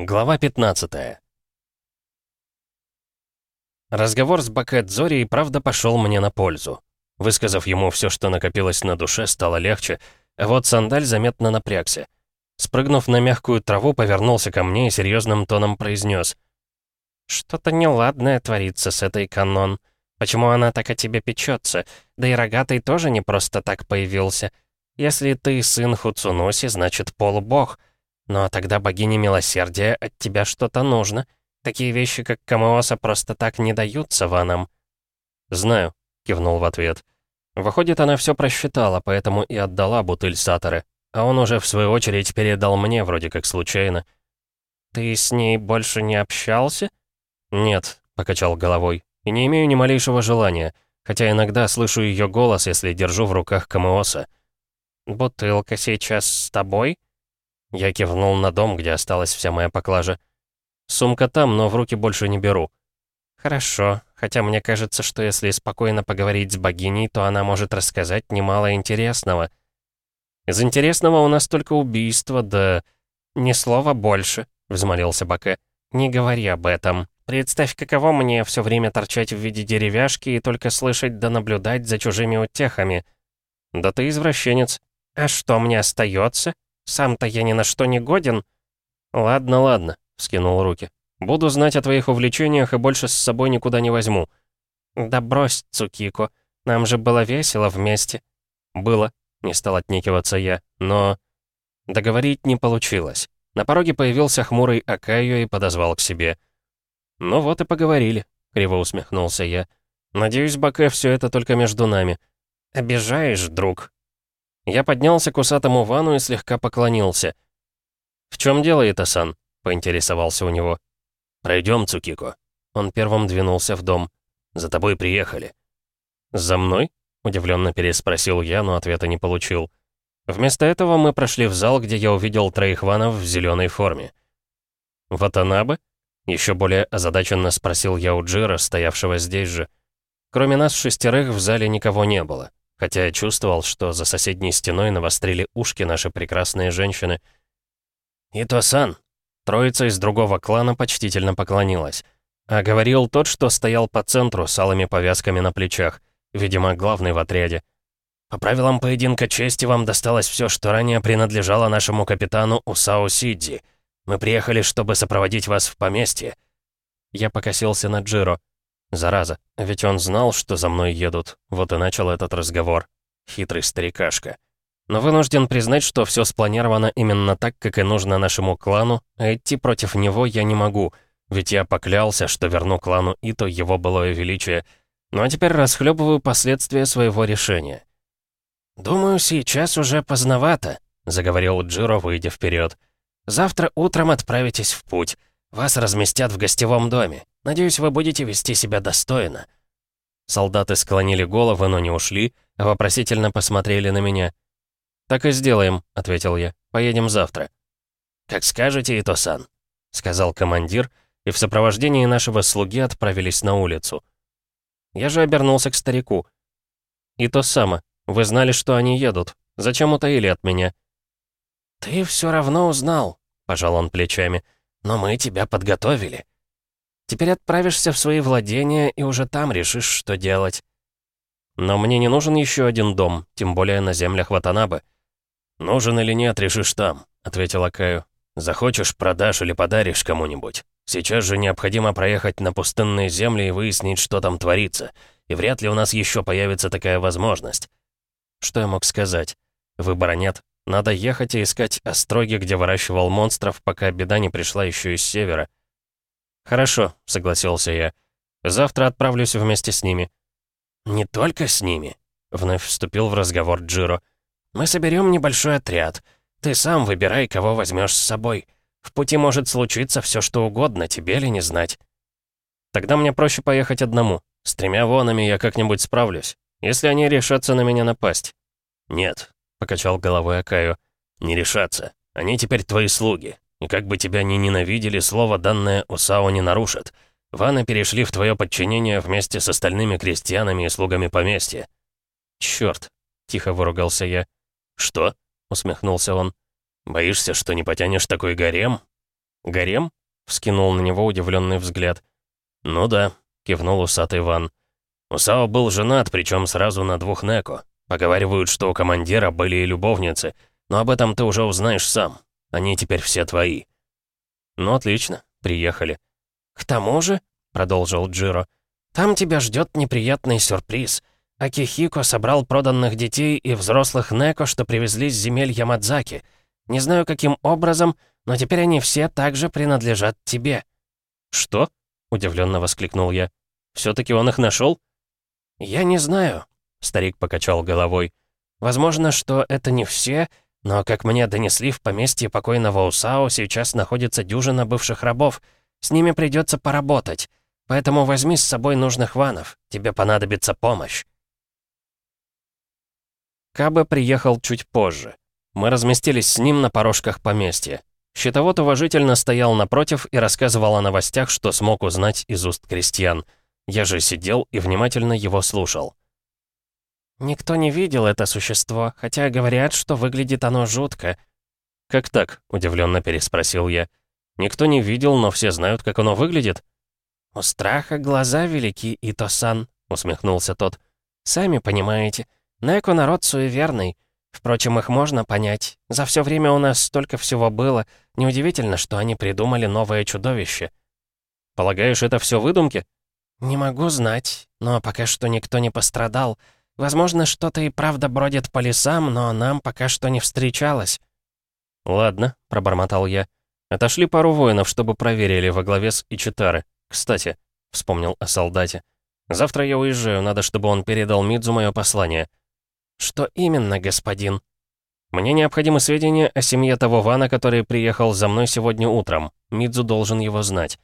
Глава 15 Разговор с Бакэт-Зори и правда пошел мне на пользу. Высказав ему все, что накопилось на душе, стало легче, а вот сандаль заметно напрягся. Спрыгнув на мягкую траву, повернулся ко мне и серьезным тоном произнес: «Что-то неладное творится с этой канон. Почему она так о тебе печется? Да и рогатый тоже не просто так появился. Если ты сын Хуцуноси, значит полубог». Но тогда богине милосердия от тебя что-то нужно. Такие вещи, как Камооса, просто так не даются ванам». «Знаю», — кивнул в ответ. Выходит, она все просчитала, поэтому и отдала бутыль Саторы. А он уже, в свою очередь, передал мне, вроде как случайно. «Ты с ней больше не общался?» «Нет», — покачал головой. «И не имею ни малейшего желания, хотя иногда слышу ее голос, если держу в руках Камооса». «Бутылка сейчас с тобой?» Я кивнул на дом, где осталась вся моя поклажа. Сумка там, но в руки больше не беру. Хорошо, хотя мне кажется, что если спокойно поговорить с богиней, то она может рассказать немало интересного. Из интересного у нас только убийство, да... Ни слова больше, взмолился Баке. Не говори об этом. Представь, каково мне все время торчать в виде деревяшки и только слышать да наблюдать за чужими утехами. Да ты извращенец. А что мне остается? Сам-то я ни на что не годен». «Ладно, ладно», — скинул руки. «Буду знать о твоих увлечениях и больше с собой никуда не возьму». «Да брось, Цукико, нам же было весело вместе». «Было», — не стал отнекиваться я, но... Договорить не получилось. На пороге появился хмурый Акаю и подозвал к себе. «Ну вот и поговорили», — криво усмехнулся я. «Надеюсь, Баке, все это только между нами». «Обижаешь, друг», я поднялся к усатому вану и слегка поклонился. «В чем дело, Итасан?» — поинтересовался у него. «Пройдем, Цукико». Он первым двинулся в дом. «За тобой приехали». «За мной?» — удивленно переспросил я, но ответа не получил. Вместо этого мы прошли в зал, где я увидел троих ванов в зеленой форме. «Ватанабе?» — еще более озадаченно спросил я у Джира, стоявшего здесь же. Кроме нас шестерых в зале никого не было хотя я чувствовал, что за соседней стеной навострили ушки наши прекрасные женщины. «Ито-сан!» Троица из другого клана почтительно поклонилась. А говорил тот, что стоял по центру с алыми повязками на плечах, видимо, главный в отряде. «По правилам поединка чести вам досталось все, что ранее принадлежало нашему капитану Усао Сидзи. Мы приехали, чтобы сопроводить вас в поместье». Я покосился на Джиро. Зараза, ведь он знал, что за мной едут. Вот и начал этот разговор. Хитрый старикашка. Но вынужден признать, что все спланировано именно так, как и нужно нашему клану, а идти против него я не могу, ведь я поклялся, что верну клану Ито его былое величие. Ну а теперь расхлебываю последствия своего решения. «Думаю, сейчас уже поздновато», — заговорил Джиро, выйдя вперед. «Завтра утром отправитесь в путь. Вас разместят в гостевом доме. Надеюсь, вы будете вести себя достойно». Солдаты склонили головы, но не ушли, а вопросительно посмотрели на меня. «Так и сделаем», — ответил я. «Поедем завтра». «Как скажете, Ито-сан», — сказал командир, и в сопровождении нашего слуги отправились на улицу. Я же обернулся к старику. «Ито-сама, вы знали, что они едут. Зачем утаили от меня?» «Ты все равно узнал», — пожал он плечами. «Но мы тебя подготовили. Теперь отправишься в свои владения и уже там решишь, что делать. Но мне не нужен еще один дом, тем более на землях Ватанабы. «Нужен или нет, решишь там», — ответил Акаю. «Захочешь, продашь или подаришь кому-нибудь. Сейчас же необходимо проехать на пустынные земли и выяснить, что там творится. И вряд ли у нас еще появится такая возможность». Что я мог сказать? Выбора нет. Надо ехать и искать остроги, где выращивал монстров, пока беда не пришла еще из севера. «Хорошо», — согласился я. «Завтра отправлюсь вместе с ними». «Не только с ними», — вновь вступил в разговор Джиро. «Мы соберем небольшой отряд. Ты сам выбирай, кого возьмешь с собой. В пути может случиться все, что угодно, тебе ли не знать». «Тогда мне проще поехать одному. С тремя вонами я как-нибудь справлюсь, если они решатся на меня напасть». «Нет», — покачал головой Акаю. «Не решатся. Они теперь твои слуги. И как бы тебя ни ненавидели, слово, данное Усао, не нарушат. Ваны перешли в твое подчинение вместе с остальными крестьянами и слугами поместья». «Чёрт!» — тихо выругался я. «Что?» — усмехнулся он. «Боишься, что не потянешь такой гарем?» «Гарем?» — вскинул на него удивленный взгляд. «Ну да», — кивнул усатый Иван. «Усао был женат, причем сразу на двух Неко. Поговаривают, что у командира были и любовницы, но об этом ты уже узнаешь сам. Они теперь все твои». «Ну, отлично, приехали». «К тому же», — продолжил Джиро, — «там тебя ждет неприятный сюрприз. Акихико собрал проданных детей и взрослых Неко, что привезли с земель Ямадзаки. Не знаю, каким образом, но теперь они все также принадлежат тебе». «Что?» — удивленно воскликнул я. «Все-таки он их нашел?» «Я не знаю», — старик покачал головой. «Возможно, что это не все, но, как мне донесли, в поместье покойного Усао сейчас находится дюжина бывших рабов. С ними придется поработать. Поэтому возьми с собой нужных ванов. Тебе понадобится помощь». Кабе приехал чуть позже. Мы разместились с ним на порожках поместья. Щитовод уважительно стоял напротив и рассказывал о новостях, что смог узнать из уст крестьян. Я же сидел и внимательно его слушал. «Никто не видел это существо, хотя говорят, что выглядит оно жутко». «Как так?» — удивленно переспросил я. «Никто не видел, но все знают, как оно выглядит». «У страха глаза велики, Ито-сан», — усмехнулся тот. «Сами понимаете, Неко народ суеверный. Впрочем, их можно понять. За все время у нас столько всего было. Неудивительно, что они придумали новое чудовище». «Полагаешь, это все выдумки?» «Не могу знать, но пока что никто не пострадал. Возможно, что-то и правда бродит по лесам, но нам пока что не встречалось». «Ладно», — пробормотал я. «Отошли пару воинов, чтобы проверили во главе с Ичитары. Кстати», — вспомнил о солдате. «Завтра я уезжаю, надо, чтобы он передал Мидзу мое послание». «Что именно, господин?» «Мне необходимы сведения о семье того Вана, который приехал за мной сегодня утром. Мидзу должен его знать».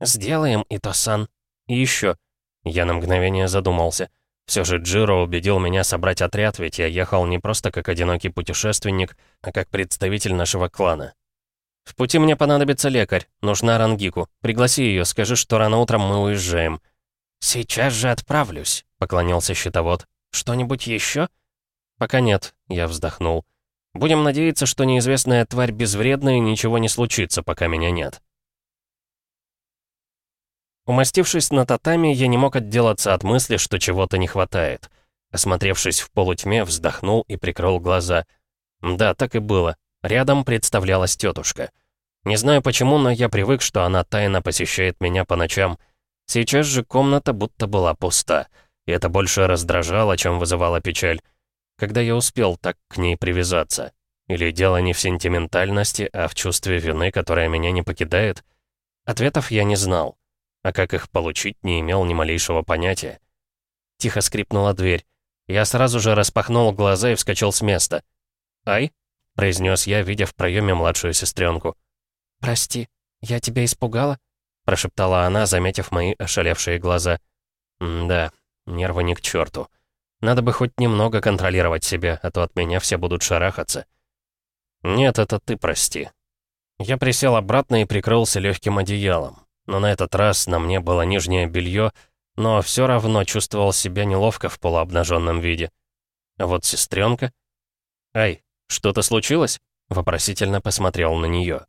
«Сделаем, Ито-сан». «И еще». Я на мгновение задумался. Все же Джиро убедил меня собрать отряд, ведь я ехал не просто как одинокий путешественник, а как представитель нашего клана. В пути мне понадобится лекарь, нужна Рангику. Пригласи ее, скажи, что рано утром мы уезжаем. «Сейчас же отправлюсь», — поклонился щитовод. «Что-нибудь еще?» «Пока нет», — я вздохнул. «Будем надеяться, что неизвестная тварь безвредна и ничего не случится, пока меня нет». Умастившись на татами, я не мог отделаться от мысли, что чего-то не хватает. Осмотревшись в полутьме, вздохнул и прикрыл глаза. Да, так и было. Рядом представлялась тетушка. Не знаю почему, но я привык, что она тайно посещает меня по ночам. Сейчас же комната будто была пуста. И это больше раздражало, чем вызывало печаль. Когда я успел так к ней привязаться? Или дело не в сентиментальности, а в чувстве вины, которое меня не покидает? Ответов я не знал а как их получить, не имел ни малейшего понятия. Тихо скрипнула дверь. Я сразу же распахнул глаза и вскочил с места. «Ай?» — произнес я, видя в проеме младшую сестренку. «Прости, я тебя испугала?» — прошептала она, заметив мои ошалевшие глаза. «Да, нервы не к черту. Надо бы хоть немного контролировать себя, а то от меня все будут шарахаться». «Нет, это ты прости». Я присел обратно и прикрылся легким одеялом но на этот раз на мне было нижнее белье, но все равно чувствовал себя неловко в полуобнаженном виде. А вот сестренка... «Ай, что-то случилось?» Вопросительно посмотрел на нее.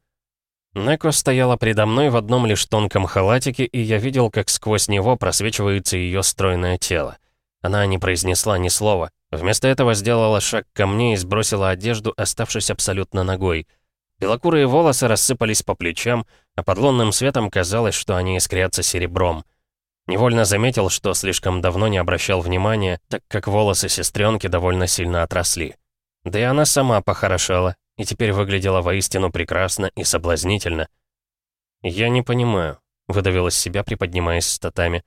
Неко стояла предо мной в одном лишь тонком халатике, и я видел, как сквозь него просвечивается ее стройное тело. Она не произнесла ни слова. Вместо этого сделала шаг ко мне и сбросила одежду, оставшись абсолютно ногой — Белокурые волосы рассыпались по плечам, а под лунным светом казалось, что они искрятся серебром. Невольно заметил, что слишком давно не обращал внимания, так как волосы сестренки довольно сильно отросли. Да и она сама похорошела, и теперь выглядела воистину прекрасно и соблазнительно. «Я не понимаю», — выдавил из себя, приподнимаясь с татами.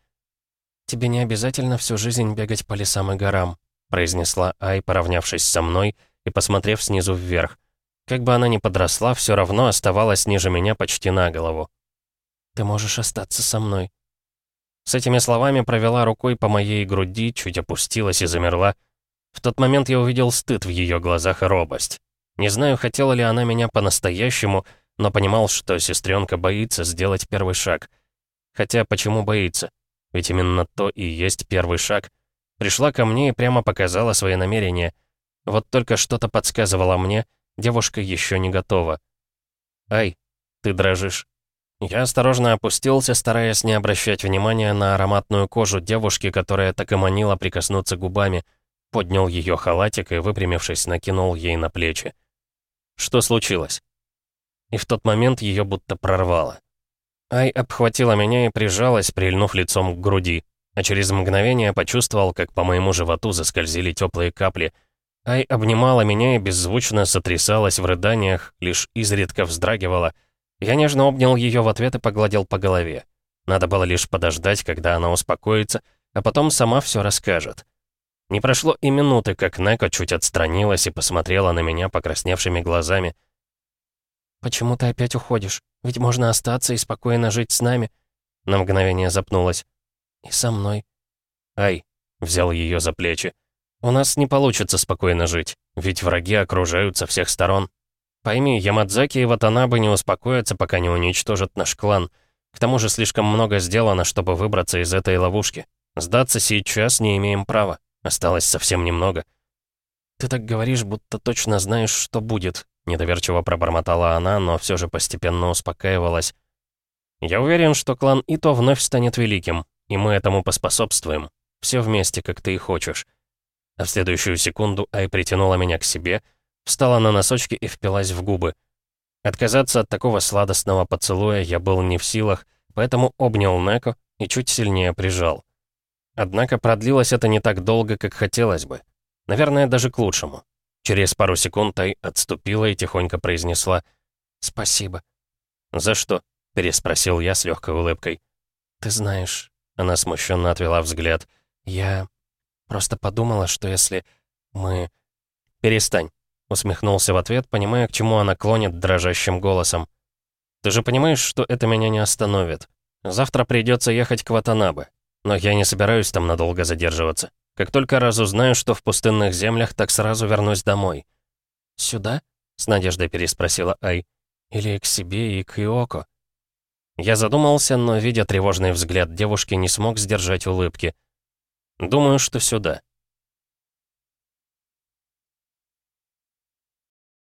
«Тебе не обязательно всю жизнь бегать по лесам и горам», — произнесла Ай, поравнявшись со мной и посмотрев снизу вверх. Как бы она ни подросла, все равно оставалась ниже меня почти на голову. «Ты можешь остаться со мной». С этими словами провела рукой по моей груди, чуть опустилась и замерла. В тот момент я увидел стыд в ее глазах и робость. Не знаю, хотела ли она меня по-настоящему, но понимал, что сестренка боится сделать первый шаг. Хотя почему боится? Ведь именно то и есть первый шаг. Пришла ко мне и прямо показала свои намерения. Вот только что-то подсказывало мне, Девушка еще не готова. «Ай, ты дрожишь». Я осторожно опустился, стараясь не обращать внимания на ароматную кожу девушки, которая так и манила прикоснуться губами. Поднял ее халатик и, выпрямившись, накинул ей на плечи. Что случилось? И в тот момент ее будто прорвало. Ай обхватила меня и прижалась, прильнув лицом к груди, а через мгновение почувствовал, как по моему животу заскользили теплые капли. Ай обнимала меня и беззвучно сотрясалась в рыданиях, лишь изредка вздрагивала — я нежно обнял ее в ответ и погладил по голове. Надо было лишь подождать, когда она успокоится, а потом сама все расскажет. Не прошло и минуты, как Неко чуть отстранилась и посмотрела на меня покрасневшими глазами. «Почему ты опять уходишь? Ведь можно остаться и спокойно жить с нами». На мгновение запнулась. «И со мной». «Ай», — взял ее за плечи. «У нас не получится спокойно жить, ведь враги окружают со всех сторон. Пойми, Ямадзаки и Ватанабе не успокоятся, пока не уничтожат наш клан. К тому же слишком много сделано, чтобы выбраться из этой ловушки. Сдаться сейчас не имеем права. Осталось совсем немного. «Ты так говоришь, будто точно знаешь, что будет», — недоверчиво пробормотала она, но все же постепенно успокаивалась. «Я уверен, что клан Ито вновь станет великим, и мы этому поспособствуем. Все вместе, как ты и хочешь». А в следующую секунду Ай притянула меня к себе — Встала на носочки и впилась в губы. Отказаться от такого сладостного поцелуя я был не в силах, поэтому обнял Неко и чуть сильнее прижал. Однако продлилось это не так долго, как хотелось бы. Наверное, даже к лучшему. Через пару секунд Тай отступила и тихонько произнесла «Спасибо». «За что?» — переспросил я с легкой улыбкой. «Ты знаешь...» — она смущенно отвела взгляд. «Я просто подумала, что если мы...» «Перестань», Усмехнулся в ответ, понимая, к чему она клонит дрожащим голосом. «Ты же понимаешь, что это меня не остановит. Завтра придется ехать к Ватанабе. Но я не собираюсь там надолго задерживаться. Как только разузнаю, что в пустынных землях, так сразу вернусь домой». «Сюда?» — с надеждой переспросила Ай. «Или к себе и к Иоко?» Я задумался, но, видя тревожный взгляд девушки, не смог сдержать улыбки. «Думаю, что сюда».